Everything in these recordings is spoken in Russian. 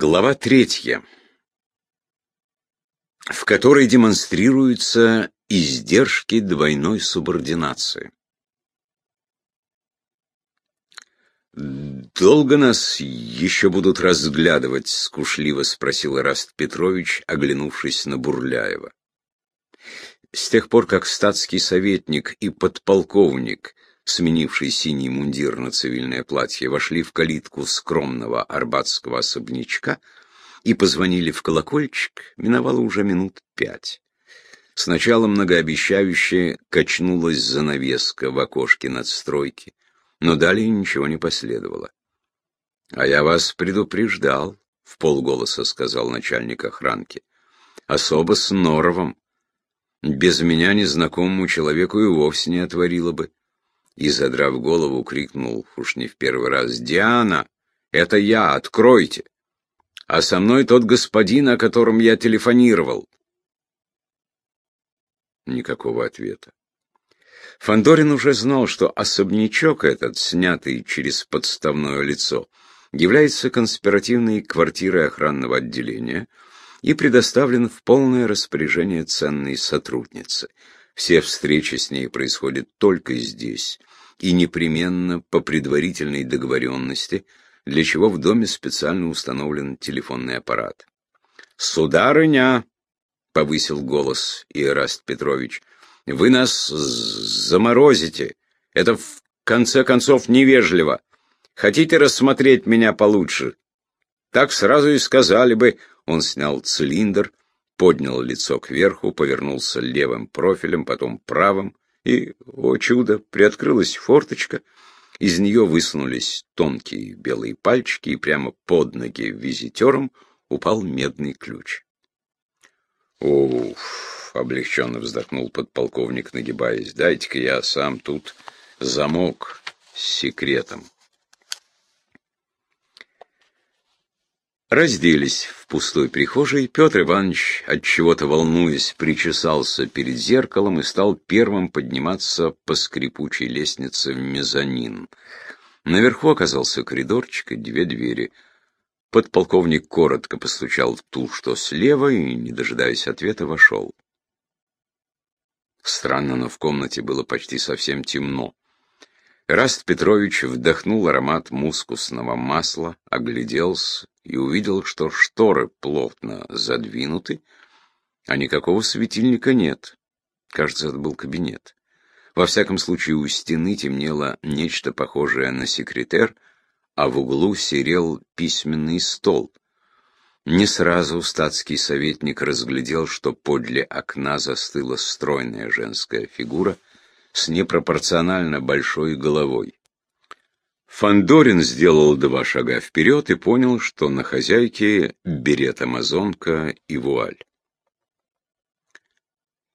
Глава третья, в которой демонстрируются издержки двойной субординации. «Долго нас еще будут разглядывать?» — скушливо спросил Раст Петрович, оглянувшись на Бурляева. С тех пор, как статский советник и подполковник, сменивший синий мундир на цивильное платье, вошли в калитку скромного арбатского особнячка и позвонили в колокольчик, миновало уже минут пять. Сначала многообещающе качнулась занавеска в окошке надстройки но далее ничего не последовало. — А я вас предупреждал, — в полголоса сказал начальник охранки. — Особо с Норовом. Без меня незнакомому человеку и вовсе не отворило бы. И, задрав голову, крикнул, уж не в первый раз, «Диана, это я, откройте!» А со мной тот господин, о котором я телефонировал. Никакого ответа. Фандорин уже знал, что особнячок этот, снятый через подставное лицо, является конспиративной квартирой охранного отделения и предоставлен в полное распоряжение ценной сотрудницы. Все встречи с ней происходят только здесь и непременно по предварительной договоренности, для чего в доме специально установлен телефонный аппарат. «Сударыня!» — повысил голос Иераст Петрович — вы нас заморозите. Это в конце концов невежливо. Хотите рассмотреть меня получше? Так сразу и сказали бы. Он снял цилиндр, поднял лицо кверху, повернулся левым профилем, потом правым, и, о чудо, приоткрылась форточка. Из нее высунулись тонкие белые пальчики, и прямо под ноги визитерам упал медный ключ. Уф! облегченно вздохнул подполковник, нагибаясь. Дайте-ка я сам тут замок с секретом. Разделись в пустой прихожей. Петр Иванович, от чего-то волнуясь, причесался перед зеркалом и стал первым подниматься по скрипучей лестнице в мезонин. Наверху оказался коридорчик и две двери. Подполковник коротко постучал в ту, что слева, и, не дожидаясь ответа, вошел. Странно, но в комнате было почти совсем темно. Раст Петрович вдохнул аромат мускусного масла, огляделся и увидел, что шторы плотно задвинуты, а никакого светильника нет. Кажется, это был кабинет. Во всяком случае, у стены темнело нечто похожее на секретер, а в углу серел письменный стол — не сразу статский советник разглядел, что подле окна застыла стройная женская фигура с непропорционально большой головой. Фандорин сделал два шага вперед и понял, что на хозяйке берет амазонка и вуаль.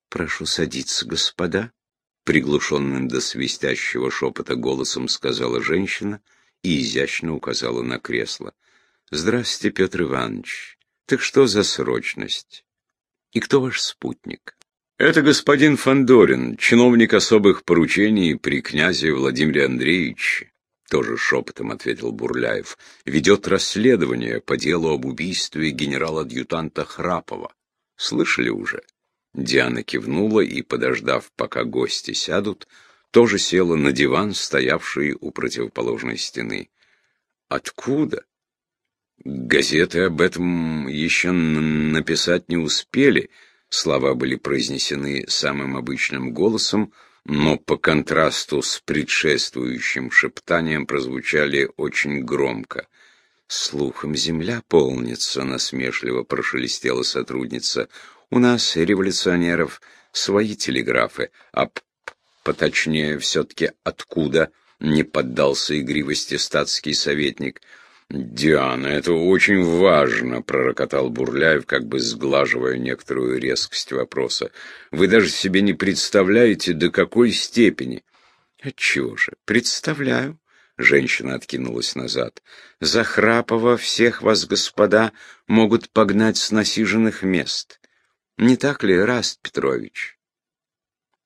«Прошу садиться, господа», — приглушенным до свистящего шепота голосом сказала женщина и изящно указала на кресло. Здравствуйте, Петр Иванович. Так что за срочность? И кто ваш спутник? Это господин Фандорин, чиновник особых поручений при князе Владимире Андреевиче. Тоже шепотом ответил Бурляев. Ведет расследование по делу об убийстве генерала-адъютанта Храпова. Слышали уже? Диана кивнула и, подождав, пока гости сядут, тоже села на диван, стоявший у противоположной стены. Откуда? Газеты об этом еще написать не успели. Слова были произнесены самым обычным голосом, но по контрасту с предшествующим шептанием прозвучали очень громко. «Слухом земля полнится», — насмешливо прошелестела сотрудница. «У нас, революционеров, свои телеграфы, а поточнее все-таки откуда?» — не поддался игривости статский советник — «Диана, это очень важно», — пророкотал Бурляев, как бы сглаживая некоторую резкость вопроса. «Вы даже себе не представляете, до какой степени». «Отчего же? Представляю». Женщина откинулась назад. «За Храпова всех вас, господа, могут погнать с насиженных мест. Не так ли, Раст Петрович?»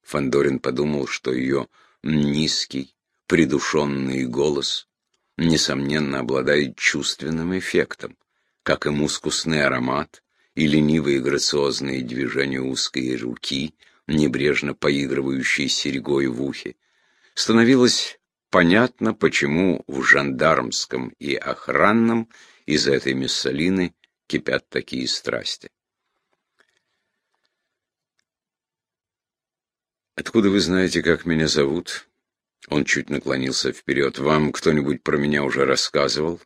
Фандорин подумал, что ее низкий, придушенный голос несомненно, обладает чувственным эффектом. как и мускусный аромат и ленивые грациозные движения узкой руки, небрежно поигрывающей серьгой в ухе, становилось понятно, почему в жандармском и охранном из этой Миссалины кипят такие страсти. «Откуда вы знаете, как меня зовут?» Он чуть наклонился вперед. «Вам кто-нибудь про меня уже рассказывал?»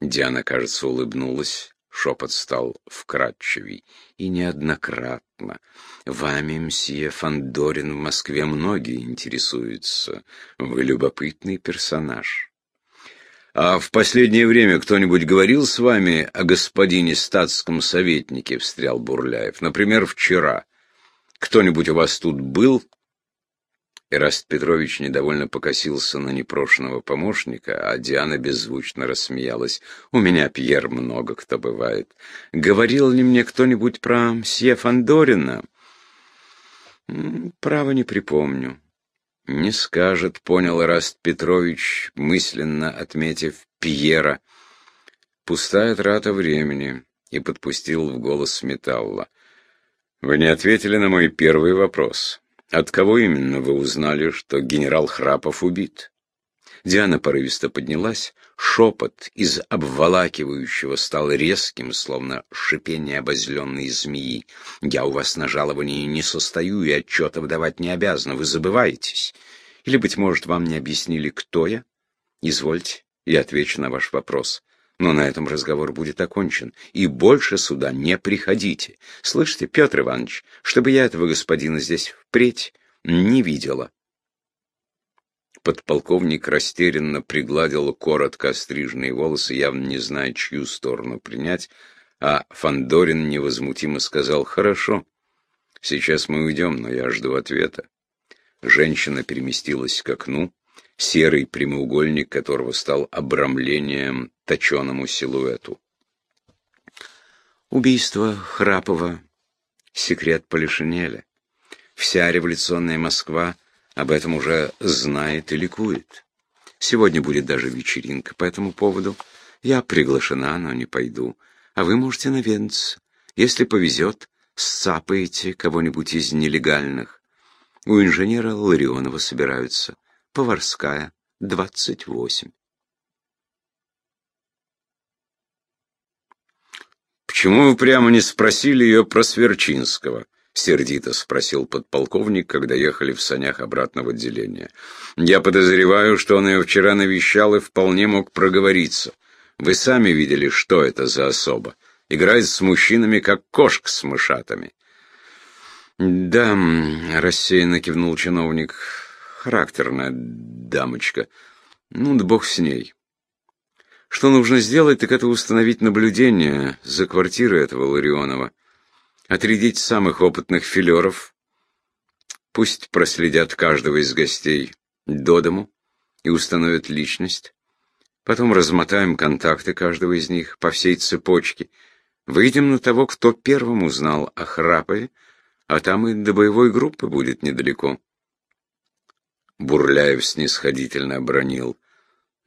Диана, кажется, улыбнулась. Шепот стал вкрадчивей. «И неоднократно. Вами, мсье Фандорин, в Москве многие интересуются. Вы любопытный персонаж». «А в последнее время кто-нибудь говорил с вами о господине статском советнике?» — встрял Бурляев. «Например, вчера. Кто-нибудь у вас тут был?» Ираст Петрович недовольно покосился на непрошенного помощника, а Диана беззвучно рассмеялась. «У меня, Пьер, много кто бывает. Говорил ли мне кто-нибудь про мсье Фандорина?» «Право не припомню». «Не скажет», — понял Ираст Петрович, мысленно отметив Пьера. «Пустая трата времени», — и подпустил в голос металла. «Вы не ответили на мой первый вопрос». От кого именно вы узнали, что генерал Храпов убит? Диана порывисто поднялась, шепот из обволакивающего стал резким, словно шипение обозленной змеи. «Я у вас на жаловании не состою и отчетов давать не обязана, вы забываетесь. Или, быть может, вам не объяснили, кто я? Извольте, я отвечу на ваш вопрос. Но на этом разговор будет окончен, и больше сюда не приходите. Слышите, Петр Иванович, чтобы я этого господина здесь впредь не видела. Подполковник растерянно пригладил коротко остриженные волосы, явно не зная, чью сторону принять, а Фандорин невозмутимо сказал «Хорошо, сейчас мы уйдем, но я жду ответа». Женщина переместилась к окну, серый прямоугольник которого стал обрамлением точеному силуэту. Убийство Храпова — секрет Полишинеля. Вся революционная Москва об этом уже знает и ликует. Сегодня будет даже вечеринка по этому поводу. Я приглашена, но не пойду. А вы можете наведаться. Если повезет, сцапаете кого-нибудь из нелегальных. У инженера Ларионова собираются. Поварская, двадцать восемь. «Почему вы прямо не спросили ее про Сверчинского?» — сердито спросил подполковник, когда ехали в санях обратно в отделение. «Я подозреваю, что он ее вчера навещал и вполне мог проговориться. Вы сами видели, что это за особа. Играет с мужчинами, как кошка с мышатами». «Да», — рассеянно кивнул чиновник, характерная дамочка. Ну да бог с ней. Что нужно сделать, так это установить наблюдение за квартирой этого Ларионова. Отрядить самых опытных филеров. Пусть проследят каждого из гостей до дому и установят личность. Потом размотаем контакты каждого из них по всей цепочке. Выйдем на того, кто первым узнал о Храпове, а там и до боевой группы будет недалеко. Бурляев снисходительно обронил.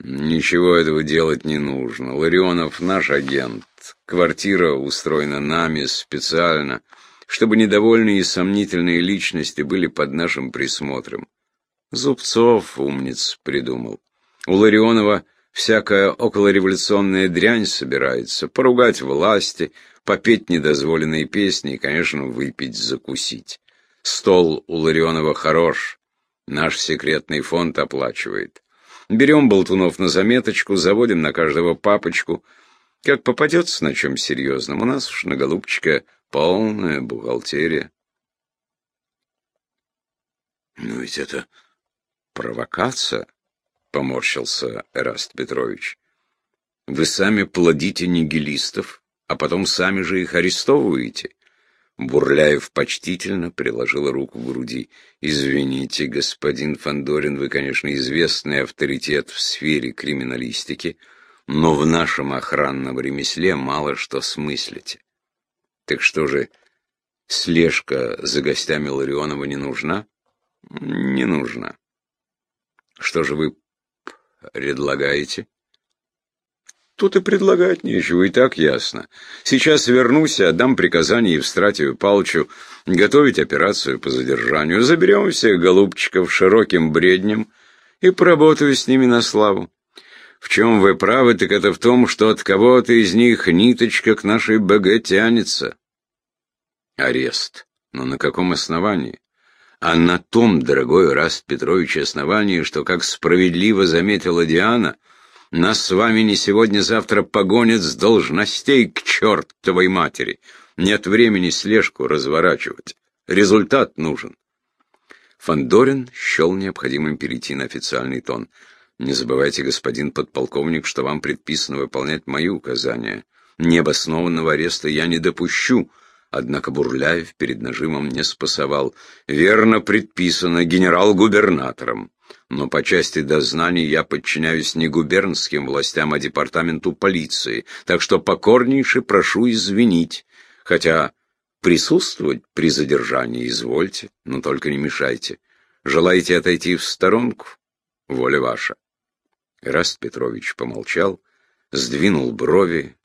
«Ничего этого делать не нужно. Ларионов наш агент. Квартира устроена нами специально, чтобы недовольные и сомнительные личности были под нашим присмотром. Зубцов, умниц, придумал. У Ларионова всякая околореволюционная дрянь собирается. Поругать власти, попеть недозволенные песни и, конечно, выпить, закусить. Стол у Ларионова хорош, Наш секретный фонд оплачивает. Берем болтунов на заметочку, заводим на каждого папочку. Как попадется на чем серьезном, у нас уж на голубчика полная бухгалтерия. Но ведь это провокация, поморщился Эраст Петрович. Вы сами плодите нигилистов, а потом сами же их арестовываете. Бурляев почтительно приложил руку к груди. «Извините, господин Фандорин, вы, конечно, известный авторитет в сфере криминалистики, но в нашем охранном ремесле мало что смыслите. Так что же, слежка за гостями Ларионова не нужна?» «Не нужна. Что же вы предлагаете?» Тут и предлагать нечего, и так ясно. Сейчас вернусь и отдам приказание Евстратию Палчу готовить операцию по задержанию. Заберем всех голубчиков широким бреднем и поработаю с ними на славу. В чем вы правы, так это в том, что от кого-то из них ниточка к нашей БГ тянется. Арест. Но на каком основании? А на том, дорогой Раст Петрович, основании, что, как справедливо заметила Диана, нас с вами не сегодня-завтра погонят с должностей к чертовой матери. Нет времени слежку разворачивать. Результат нужен. Фандорин счел необходимым перейти на официальный тон. «Не забывайте, господин подполковник, что вам предписано выполнять мои указания. Необоснованного ареста я не допущу, Однако Бурляев перед нажимом не спасовал. Верно предписано генерал-губернатором. Но по части дознаний я подчиняюсь не губернским властям, а департаменту полиции. Так что покорнейше прошу извинить. Хотя присутствовать при задержании извольте, но только не мешайте. Желаете отойти в сторонку? Воля ваша. Раст Петрович помолчал, сдвинул брови,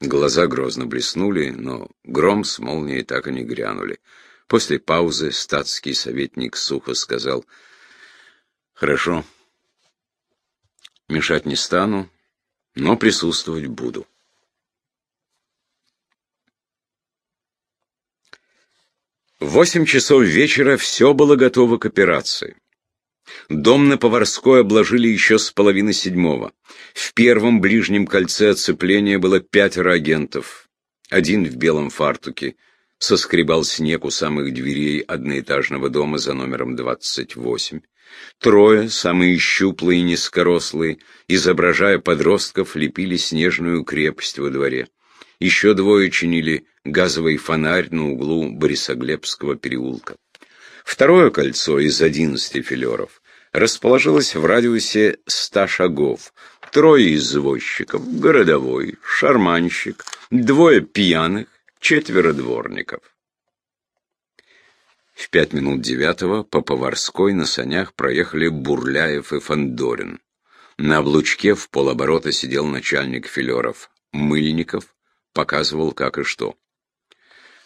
Глаза грозно блеснули, но гром с молнией так и не грянули. После паузы статский советник сухо сказал, «Хорошо, мешать не стану, но присутствовать буду». Восемь часов вечера все было готово к операции. Дом на Поварской обложили еще с половины седьмого. В первом ближнем кольце оцепления было пятеро агентов. Один в белом фартуке соскребал снег у самых дверей одноэтажного дома за номером 28. Трое, самые щуплые и низкорослые, изображая подростков, лепили снежную крепость во дворе. Еще двое чинили газовый фонарь на углу Борисоглебского переулка. Второе кольцо из одиннадцати филеров расположилось в радиусе ста шагов. Трое извозчиков, городовой, шарманщик, двое пьяных, четверо дворников. В пять минут девятого по Поварской на санях проехали Бурляев и Фандорин. На облучке в полоборота сидел начальник филеров. Мыльников показывал как и что.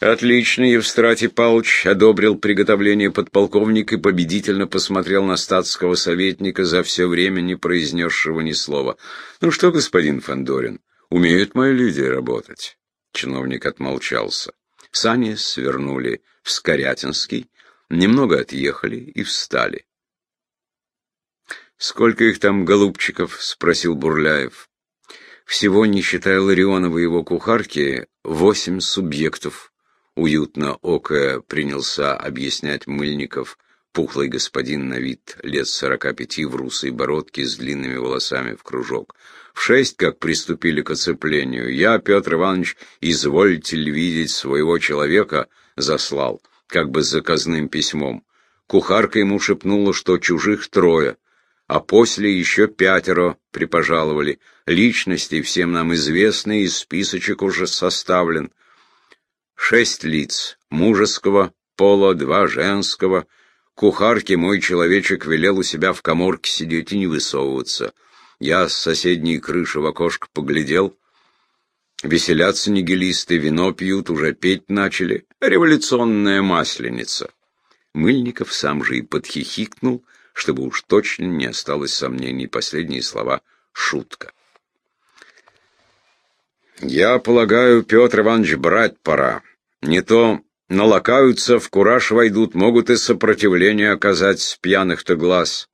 Отлично, Евстратий Павлович одобрил приготовление подполковник и победительно посмотрел на статского советника, за все время не произнесшего ни слова. «Ну что, господин Фандорин, умеют мои люди работать?» Чиновник отмолчался. Сани свернули в Скорятинский, немного отъехали и встали. «Сколько их там, голубчиков?» — спросил Бурляев. «Всего, не считая Ларионова и его кухарки, восемь субъектов», уютно окая принялся объяснять Мыльников, пухлый господин на вид лет сорока пяти в русой бородке с длинными волосами в кружок. В шесть, как приступили к оцеплению, я, Петр Иванович, извольте ли видеть своего человека, заслал, как бы заказным письмом. Кухарка ему шепнула, что чужих трое, а после еще пятеро припожаловали. Личности всем нам известны, и списочек уже составлен шесть лиц, мужеского, пола, два женского. Кухарке мой человечек велел у себя в коморке сидеть и не высовываться. Я с соседней крыши в окошко поглядел. Веселятся нигилисты, вино пьют, уже петь начали. Революционная масленица. Мыльников сам же и подхихикнул, чтобы уж точно не осталось сомнений. Последние слова — шутка. «Я полагаю, Петр Иванович, брать пора. Не то налакаются, в кураж войдут, могут и сопротивление оказать с пьяных-то глаз.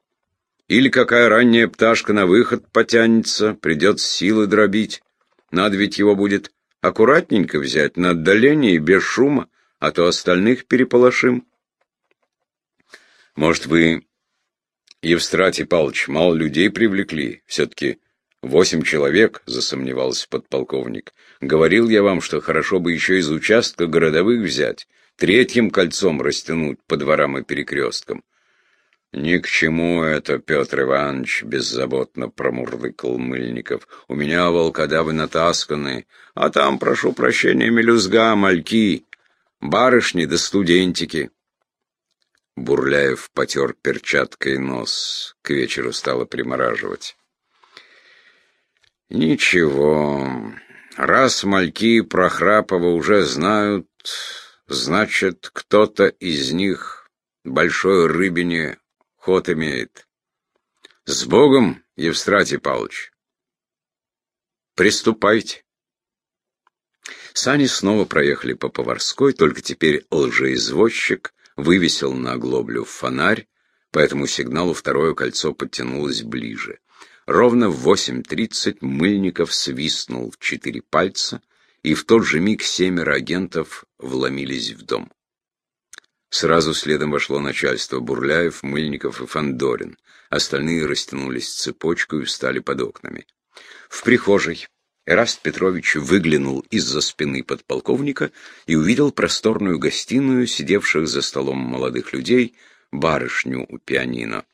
Или какая ранняя пташка на выход потянется, придет силы дробить. Надо ведь его будет аккуратненько взять, на отдаление и без шума, а то остальных переполошим. Может, вы, Евстратий Павлович, мало людей привлекли? Все-таки Восемь человек, засомневался подполковник. Говорил я вам, что хорошо бы еще из участка городовых взять, третьим кольцом растянуть по дворам и перекресткам. «Ни к чему это, Петр Иванович», — беззаботно промурлыкал Мыльников. «У меня волкодавы натасканы, а там, прошу прощения, мелюзга, мальки, барышни да студентики». Бурляев потер перчаткой нос, к вечеру стало примораживать. Ничего, раз мальки Прохрапова уже знают, значит, кто-то из них большой рыбине ход имеет. С Богом, Евстратий Павлович! Приступайте. Сани снова проехали по Поварской, только теперь лжеизвозчик вывесил на оглоблю фонарь, по этому сигналу второе кольцо подтянулось ближе. Ровно в 8.30 Мыльников свистнул в четыре пальца, и в тот же миг семеро агентов вломились в дом. Сразу следом вошло начальство Бурляев, Мыльников и Фандорин. Остальные растянулись цепочкой и встали под окнами. В прихожей Эраст Петрович выглянул из-за спины подполковника и увидел просторную гостиную, сидевших за столом молодых людей, барышню у пианино.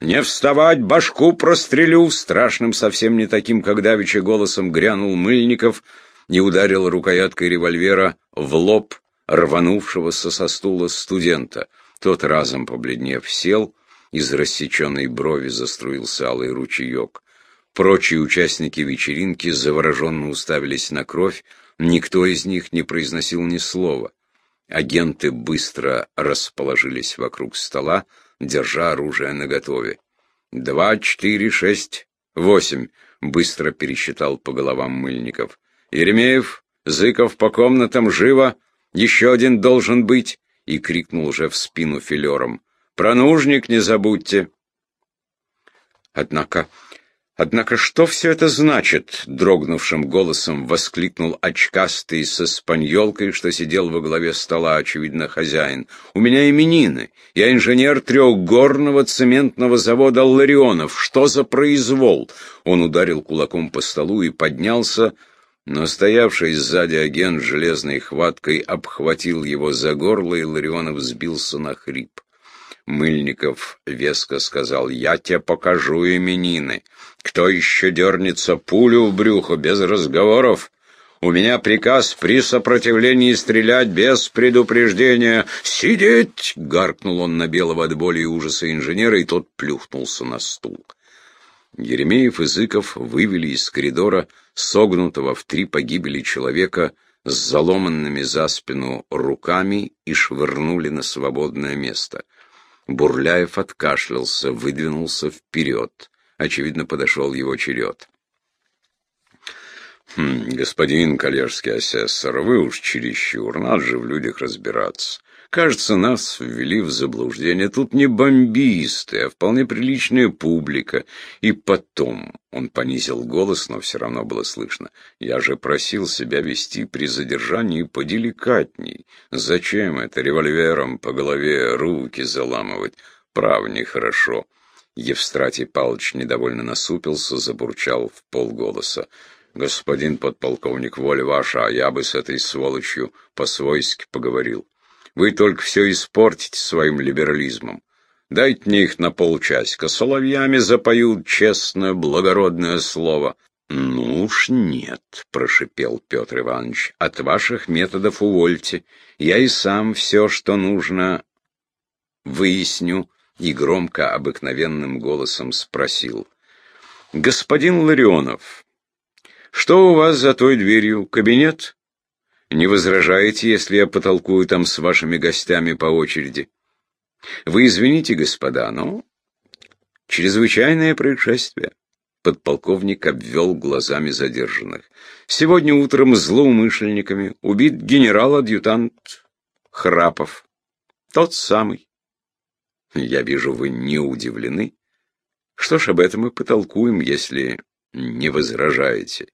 «Не вставать, башку прострелю!» Страшным, совсем не таким, как давеча голосом грянул Мыльников и ударил рукояткой револьвера в лоб рванувшегося со стула студента. Тот, разом побледнев, сел, из рассеченной брови заструился алый ручеек. Прочие участники вечеринки завороженно уставились на кровь, никто из них не произносил ни слова. Агенты быстро расположились вокруг стола, держа оружие наготове. «Два, четыре, шесть, восемь», — быстро пересчитал по головам мыльников. «Еремеев, Зыков по комнатам, живо! Еще один должен быть!» — и крикнул уже в спину филером. «Про нужник не забудьте!» Однако «Однако что все это значит?» — дрогнувшим голосом воскликнул очкастый со спаньолкой, что сидел во главе стола, очевидно, хозяин. «У меня именины. Я инженер трехгорного цементного завода «Ларионов». Что за произвол?» Он ударил кулаком по столу и поднялся, но стоявший сзади агент железной хваткой обхватил его за горло, и Ларионов сбился на хрип. Мыльников веско сказал, «Я тебе покажу именины. Кто еще дернется пулю в брюхо без разговоров? У меня приказ при сопротивлении стрелять без предупреждения. Сидеть!» — гаркнул он на белого от боли и ужаса инженера, и тот плюхнулся на стул. Еремеев и Зыков вывели из коридора согнутого в три погибели человека с заломанными за спину руками и швырнули на свободное место — Бурляев откашлялся, выдвинулся вперед. Очевидно, подошел его черед. «Хм, «Господин коллежский асессор, вы уж чересчур, надо же в людях разбираться. Кажется, нас ввели в заблуждение. Тут не бомбисты, а вполне приличная публика. И потом, он понизил голос, но все равно было слышно, я же просил себя вести при задержании поделикатней. Зачем это револьвером по голове руки заламывать? Прав, нехорошо. Евстратий Павлович недовольно насупился, забурчал в полголоса. «Господин подполковник, воля ваша, а я бы с этой сволочью по-свойски поговорил». Вы только все испортите своим либерализмом. Дайте мне их на полчасика, соловьями запоют честное, благородное слово. «Ну уж нет», — прошипел Петр Иванович, — «от ваших методов увольте. Я и сам все, что нужно, выясню». И громко, обыкновенным голосом спросил. «Господин Ларионов, что у вас за той дверью? Кабинет?» Не возражаете, если я потолкую там с вашими гостями по очереди? Вы извините, господа, но чрезвычайное происшествие. Подполковник обвел глазами задержанных. Сегодня утром злоумышленниками убит генерал-адъютант Храпов. Тот самый. Я вижу, вы не удивлены. Что ж, об этом и потолкуем, если не возражаете.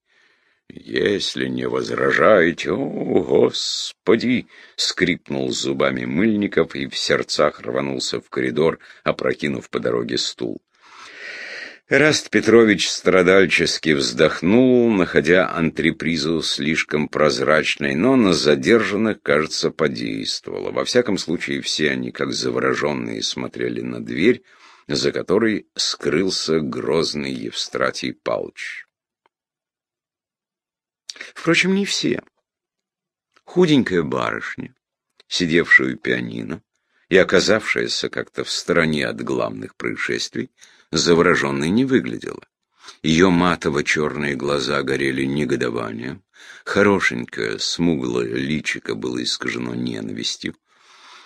«Если не возражаете, о, Господи!» — скрипнул зубами Мыльников и в сердцах рванулся в коридор, опрокинув по дороге стул. Раст Петрович страдальчески вздохнул, находя антрепризу слишком прозрачной, но на задержанных, кажется, подействовало. Во всяком случае, все они, как завороженные, смотрели на дверь, за которой скрылся грозный Евстратий Палч. Впрочем, не все. Худенькая барышня, сидевшая у пианино и оказавшаяся как-то в стороне от главных происшествий, завороженной не выглядела. Ее матово-черные глаза горели негодованием. Хорошенькое, смуглое личико было искажено ненавистью.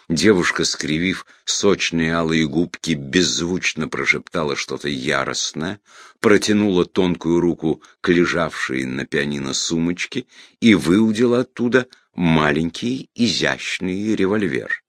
Девушка, скривив сочные алые губки, беззвучно прошептала что-то яростное, протянула тонкую руку к лежавшей на пианино сумочке и выудила оттуда маленький изящный револьвер.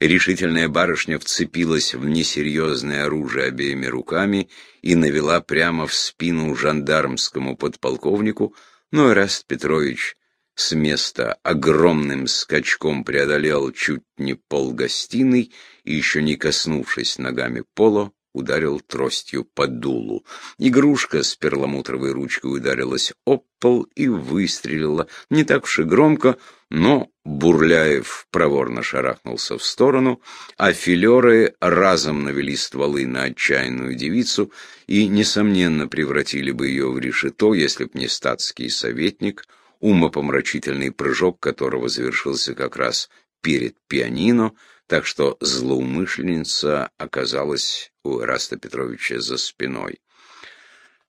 Решительная барышня вцепилась в несерьезное оружие обеими руками и навела прямо в спину жандармскому подполковнику, но Эраст Петрович с места огромным скачком преодолел чуть не пол гостиной и, еще не коснувшись ногами пола, ударил тростью по дулу. Игрушка с перламутровой ручкой ударилась об пол и выстрелила, не так уж и громко, но Бурляев проворно шарахнулся в сторону, а филеры разом навели стволы на отчаянную девицу и, несомненно, превратили бы ее в решето, если б не статский советник, умопомрачительный прыжок которого завершился как раз перед пианино, так что злоумышленница оказалась у Эраста Петровича за спиной.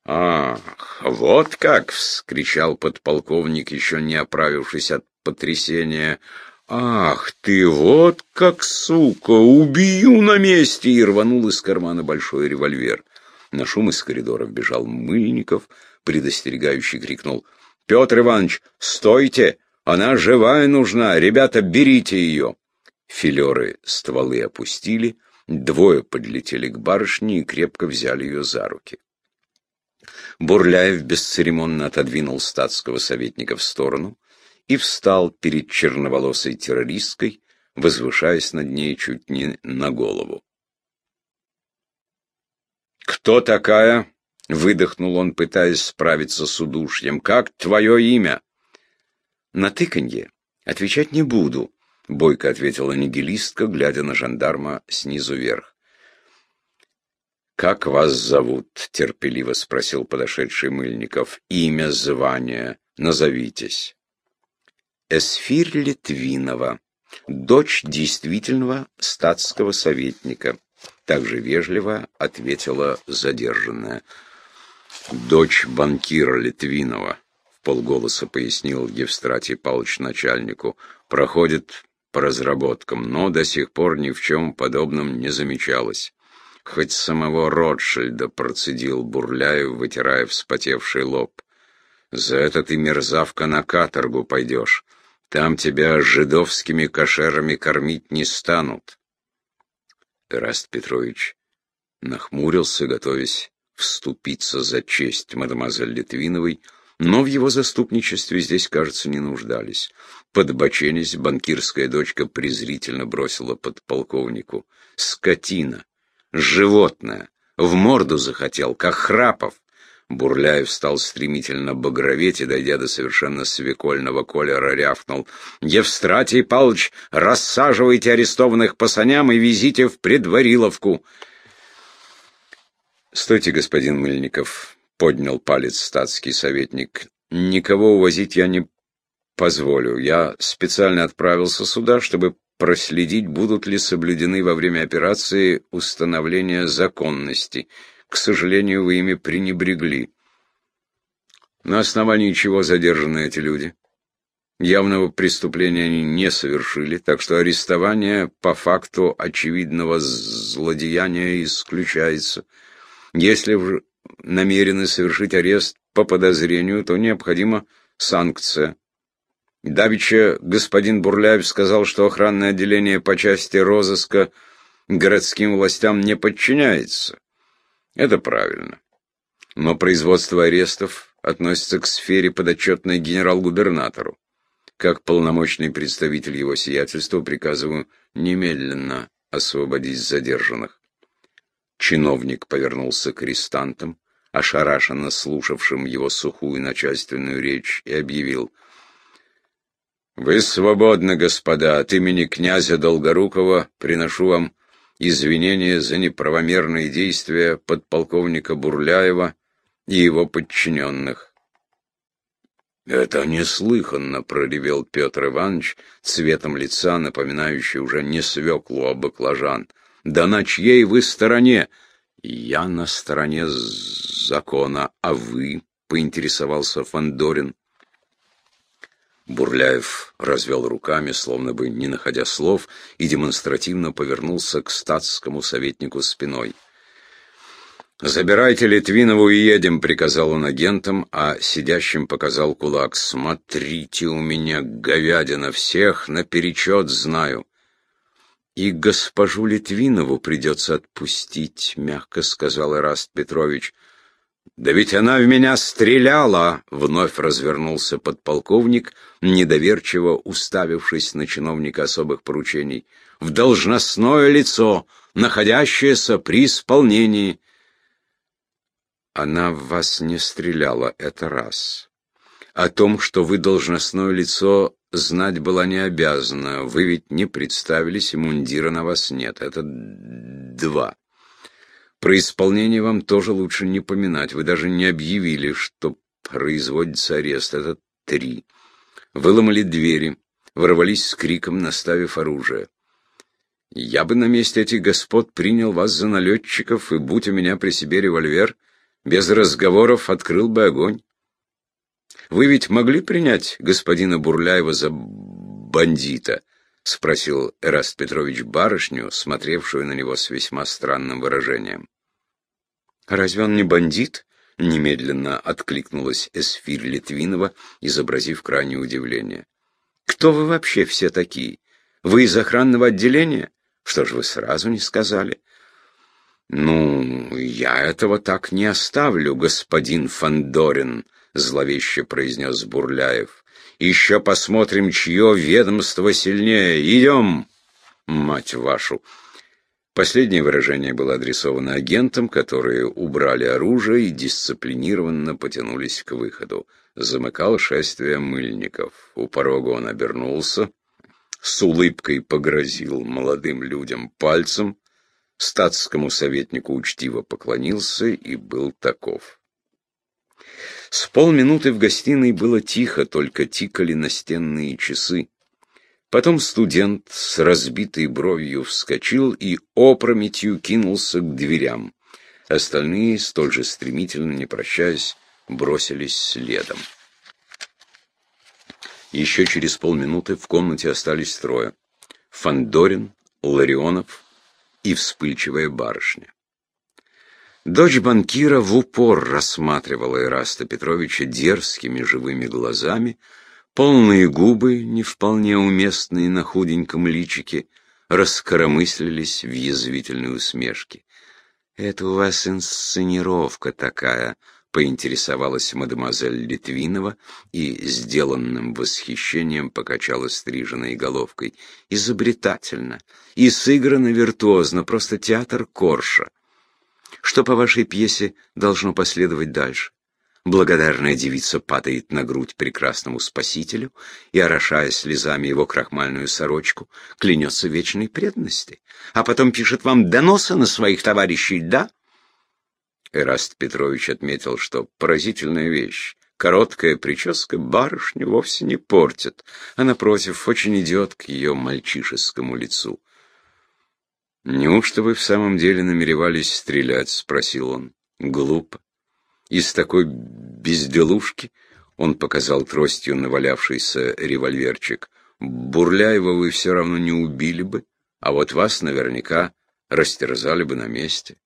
«Ах, вот как!» — вскричал подполковник, еще не оправившись от потрясения. «Ах ты, вот как, сука! Убью на месте!» И рванул из кармана большой револьвер. На шум из коридора бежал Мыльников, предостерегающий крикнул. «Петр Иванович, стойте! Она живая нужна! Ребята, берите ее!» Филеры стволы опустили, двое подлетели к барышне и крепко взяли ее за руки. Бурляев бесцеремонно отодвинул статского советника в сторону и встал перед черноволосой террористкой, возвышаясь над ней чуть не на голову. «Кто такая?» — выдохнул он, пытаясь справиться с удушьем. «Как твое имя?» «На тыканье. Отвечать не буду», — бойко ответила нигилистка, глядя на жандарма снизу вверх. «Как вас зовут?» — терпеливо спросил подошедший Мыльников. «Имя, звание. Назовитесь». Эсфирь Литвинова, дочь действительного статского советника. Также вежливо ответила задержанная. «Дочь банкира Литвинова», — в полголоса пояснил Евстратий Павлович начальнику, — «проходит по разработкам, но до сих пор ни в чем подобном не замечалось. Хоть самого Ротшильда процедил Бурляев, вытирая вспотевший лоб. За это ты, мерзавка, на каторгу пойдешь. Там тебя жидовскими кошерами кормить не станут. Эраст Петрович нахмурился, готовясь вступиться за честь мадемуазель Литвиновой, но в его заступничестве здесь, кажется, не нуждались. Подбоченясь, банкирская дочка презрительно бросила подполковнику. «Скотина! Животное! В морду захотел, как Храпов!» Бурляев стал стремительно багроветь и, дойдя до совершенно свекольного колера, рявкнул. «Евстратий Павлович, рассаживайте арестованных по саням и везите в предвариловку!» «Стойте, господин Мыльников», — поднял палец статский советник. «Никого увозить я не позволю. Я специально отправился сюда, чтобы проследить, будут ли соблюдены во время операции установления законности. К сожалению, вы ими пренебрегли. На основании чего задержаны эти люди? Явного преступления они не совершили, так что арестование по факту очевидного злодеяния исключается. Если вы намерены совершить арест по подозрению, то необходима санкция. Давича господин Бурляев сказал, что охранное отделение по части розыска городским властям не подчиняется. Это правильно. Но производство арестов относится к сфере, подотчетной генерал-губернатору. Как полномочный представитель его сиятельства приказываю немедленно освободить задержанных. Чиновник повернулся к арестантам, ошарашенно слушавшим его сухую начальственную речь, и объявил — «Вы свободны, господа. От имени князя Долгорукова приношу вам извинения за неправомерные действия подполковника Бурляева и его подчиненных». «Это неслыханно!» — проревел Петр Иванович, цветом лица, напоминающий уже не свеклу, а баклажан. «Да на чьей вы стороне? «Я на стороне закона, а вы?» — поинтересовался Фандорин. Бурляев развел руками, словно бы не находя слов, и демонстративно повернулся к статскому советнику спиной. «Забирайте Литвинову и едем», — приказал он агентам, а сидящим показал кулак. «Смотрите у меня, говядина, всех наперечет знаю». «И госпожу Литвинову придется отпустить», — мягко сказал Ираст Петрович. «Да ведь она в меня стреляла!» — вновь развернулся подполковник, недоверчиво уставившись на чиновника особых поручений. «В должностное лицо, находящееся при исполнении». «Она в вас не стреляла, это раз. О том, что вы должностное лицо, знать была не обязана. Вы ведь не представились, и мундира на вас нет. Это два». Про исполнение вам тоже лучше не поминать. Вы даже не объявили, что производится арест. Это три. Выломали двери, ворвались с криком, наставив оружие. Я бы на месте этих господ принял вас за налетчиков, и, будь у меня при себе револьвер, без разговоров открыл бы огонь. Вы ведь могли принять господина Бурляева за бандита? — спросил Эраст Петрович барышню, смотревшую на него с весьма странным выражением. «Разве он не бандит?» — немедленно откликнулась Эсфирь Литвинова, изобразив крайнее удивление. «Кто вы вообще все такие? Вы из охранного отделения? Что же вы сразу не сказали?» «Ну, я этого так не оставлю, господин Фандорин», — зловеще произнес Бурляев. «Еще посмотрим, чье ведомство сильнее. Идем, мать вашу!» Последнее выражение было адресовано агентам, которые убрали оружие и дисциплинированно потянулись к выходу. Замыкал шествие мыльников. У порога он обернулся, с улыбкой погрозил молодым людям пальцем, статскому советнику учтиво поклонился и был таков. С полминуты в гостиной было тихо, только тикали настенные часы. Потом студент с разбитой бровью вскочил и опрометью кинулся к дверям. Остальные, столь же стремительно, не прощаясь, бросились следом. Еще через полминуты в комнате остались трое. Фандорин, Ларионов и вспыльчивая барышня. Дочь банкира в упор рассматривала Ираста Петровича дерзкими живыми глазами, Полные губы, не вполне уместные на худеньком личике, раскоромыслились в язвительной усмешке. «Это у вас инсценировка такая», — поинтересовалась мадемуазель Литвинова и сделанным восхищением покачала стриженной головкой. «Изобретательно и сыграно виртуозно, просто театр Корша. Что по вашей пьесе должно последовать дальше?» Благодарная девица падает на грудь прекрасному спасителю и, орошая слезами его крахмальную сорочку, клянется вечной преданности, а потом пишет вам доносы на своих товарищей, да? Эраст Петрович отметил, что поразительная вещь. Короткая прическа барышню вовсе не портит, а, напротив, очень идет к ее мальчишескому лицу. «Неужто вы в самом деле намеревались стрелять?» — спросил он. «Глупо. Из такой безделушки он показал тростью навалявшийся револьверчик. Бурляева вы все равно не убили бы, а вот вас наверняка растерзали бы на месте.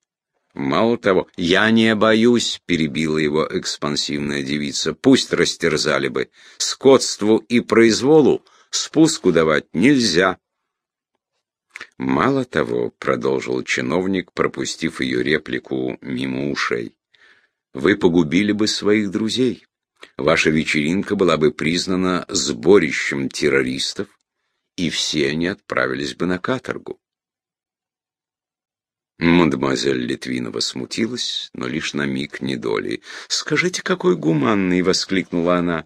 Мало того, я не боюсь, перебила его экспансивная девица, пусть растерзали бы. Скотству и произволу спуску давать нельзя. Мало того, продолжил чиновник, пропустив ее реплику мимо ушей вы погубили бы своих друзей. Ваша вечеринка была бы признана сборищем террористов, и все они отправились бы на каторгу. Мадемуазель Литвинова смутилась, но лишь на миг недоли. «Скажите, какой гуманный!» — воскликнула она.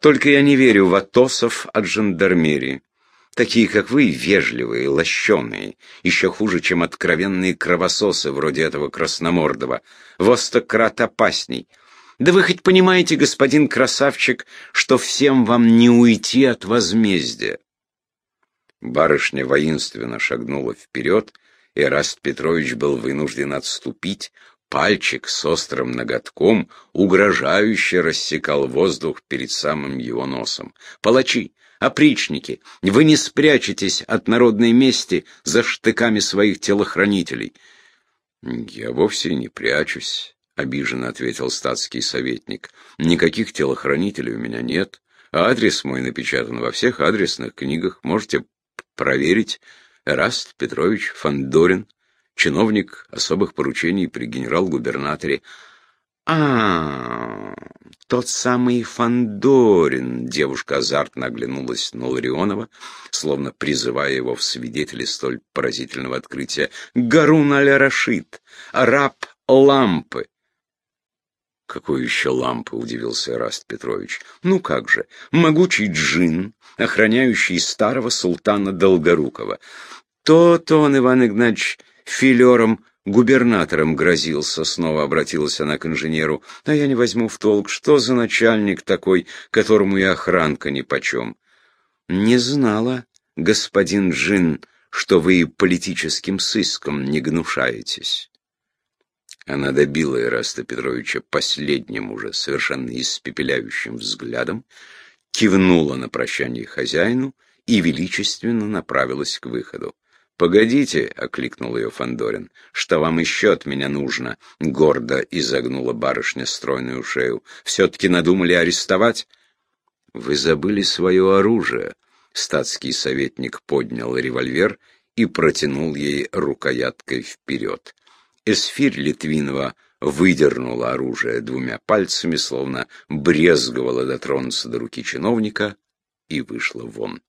«Только я не верю в атосов от жандармерии. Такие, как вы, вежливые, лощеные, еще хуже, чем откровенные кровососы, вроде этого красномордого, востократ опасней. Да вы хоть понимаете, господин красавчик, что всем вам не уйти от возмездия?» Барышня воинственно шагнула вперед Ираст Петрович был вынужден отступить, пальчик с острым ноготком угрожающе рассекал воздух перед самым его носом. «Палачи! Опричники! Вы не спрячетесь от народной мести за штыками своих телохранителей!» «Я вовсе не прячусь», — обиженно ответил статский советник. «Никаких телохранителей у меня нет. Адрес мой напечатан во всех адресных книгах. Можете проверить. Эраст Петрович Фандорин, чиновник особых поручений при генерал-губернаторе. А, тот самый Фандорин. Девушка азартно оглянулась на Ларионова, словно призывая его в свидетели столь поразительного открытия. Гарун аль-Рашид, раб лампы. «Какой еще лампы?» — удивился Раст Петрович. «Ну как же, могучий джин, охраняющий старого султана Долгорукова. То-то он, Иван Игнатьевич, филером губернатором грозился, снова обратилась она к инженеру. А я не возьму в толк, что за начальник такой, которому и охранка нипочем. Не знала, господин Джин, что вы политическим сыском не гнушаетесь. Она добила Ираста Петровича последним уже совершенно испепеляющим взглядом, кивнула на прощание хозяину и величественно направилась к выходу. «Погодите», — окликнул ее Фандорин, — «что вам еще от меня нужно?» — гордо изогнула барышня стройную шею. «Все-таки надумали арестовать?» «Вы забыли свое оружие», — статский советник поднял револьвер и протянул ей рукояткой вперед. Эсфирь Литвинова выдернула оружие двумя пальцами, словно брезговала дотронуться до руки чиновника, и вышла вон.